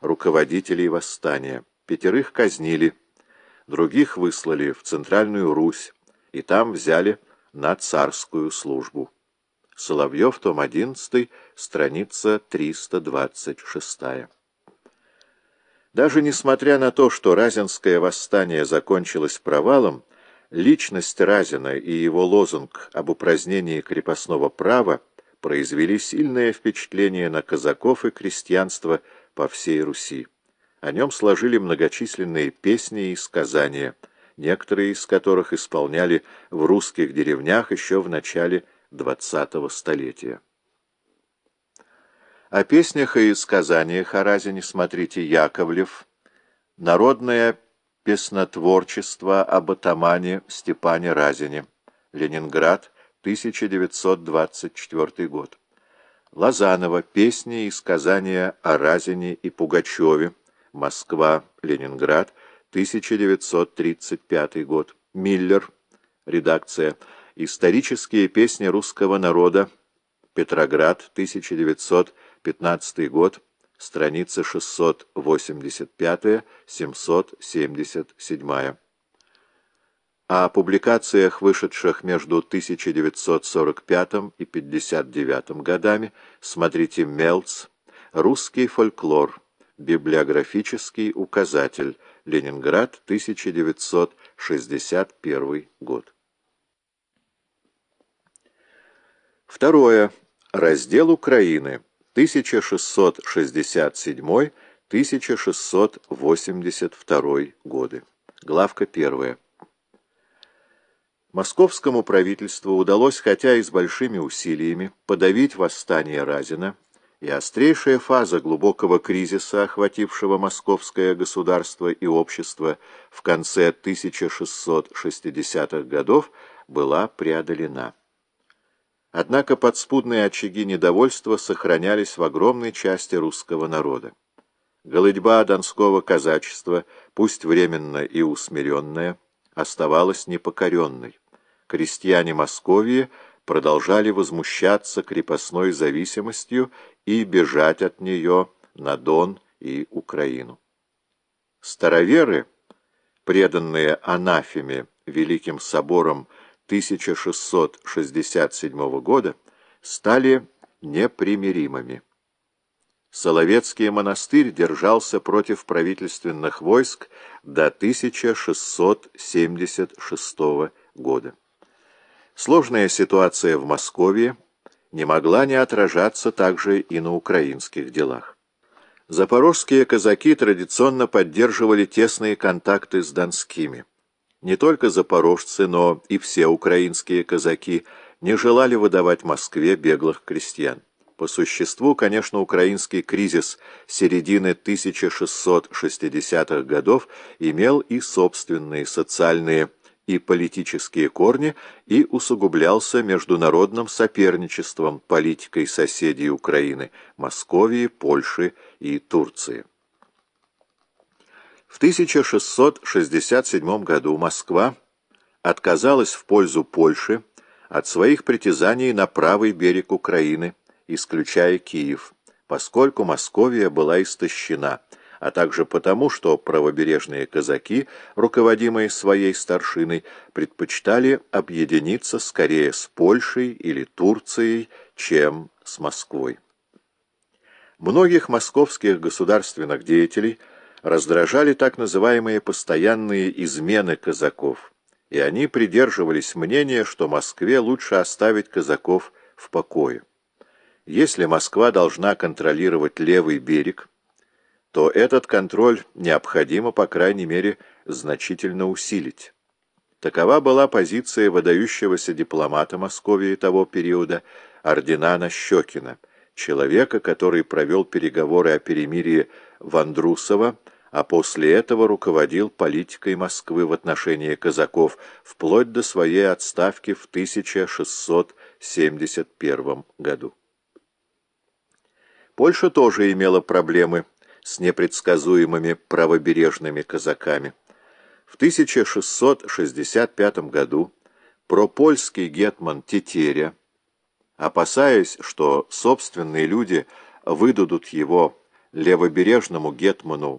руководителей восстания. Пятерых казнили, других выслали в Центральную Русь, и там взяли на царскую службу. Соловьев, том 11, страница 326. Даже несмотря на то, что Разинское восстание закончилось провалом, личность Разина и его лозунг об упразднении крепостного права произвели сильное впечатление на казаков и крестьянство по всей Руси. О нем сложили многочисленные песни и сказания, некоторые из которых исполняли в русских деревнях еще в начале XX столетия. О песнях и сказаниях о Разине смотрите Яковлев, «Народное песнотворчество об атамане Степане Разине», Ленинград, 1924 год. Лозанова «Песни и сказания о Разине и Пугачеве», Москва, Ленинград, 1935 год. Миллер, редакция «Исторические песни русского народа», Петроград, 1915 год, страница 685-777. О публикациях, вышедших между 1945 и 1959 годами, смотрите Мелц, «Русский фольклор», библиографический указатель, Ленинград, 1961 год. Второе. Раздел Украины. 1667-1682 годы. Главка первая. Московскому правительству удалось, хотя и с большими усилиями, подавить восстание Разина, и острейшая фаза глубокого кризиса, охватившего московское государство и общество в конце 1660-х годов, была преодолена. Однако подспудные очаги недовольства сохранялись в огромной части русского народа. Голодьба донского казачества, пусть временно и усмиренная, оставалась непокоренной. Крестьяне Московии продолжали возмущаться крепостной зависимостью и бежать от нее на Дон и Украину. Староверы, преданные анафеме Великим собором 1667 года, стали непримиримыми. Соловецкий монастырь держался против правительственных войск до 1676 года. Сложная ситуация в Москве не могла не отражаться также и на украинских делах. Запорожские казаки традиционно поддерживали тесные контакты с донскими. Не только запорожцы, но и все украинские казаки не желали выдавать Москве беглых крестьян. По существу, конечно, украинский кризис середины 1660-х годов имел и собственные социальные и политические корни и усугублялся международным соперничеством политикой соседей Украины, Московии, Польши и Турции. В 1667 году Москва отказалась в пользу Польши от своих притязаний на правый берег Украины, исключая Киев, поскольку Московия была истощена – а также потому, что правобережные казаки, руководимые своей старшиной, предпочитали объединиться скорее с Польшей или Турцией, чем с Москвой. Многих московских государственных деятелей раздражали так называемые постоянные измены казаков, и они придерживались мнения, что Москве лучше оставить казаков в покое. Если Москва должна контролировать левый берег, то этот контроль необходимо, по крайней мере, значительно усилить. Такова была позиция выдающегося дипломата Московии того периода Ординана Щекина, человека, который провел переговоры о перемирии Вандрусова, а после этого руководил политикой Москвы в отношении казаков вплоть до своей отставки в 1671 году. Польша тоже имела проблемы с непредсказуемыми правобережными казаками. В 1665 году пропольский гетман Тетеря, опасаясь, что собственные люди выдадут его левобережному гетману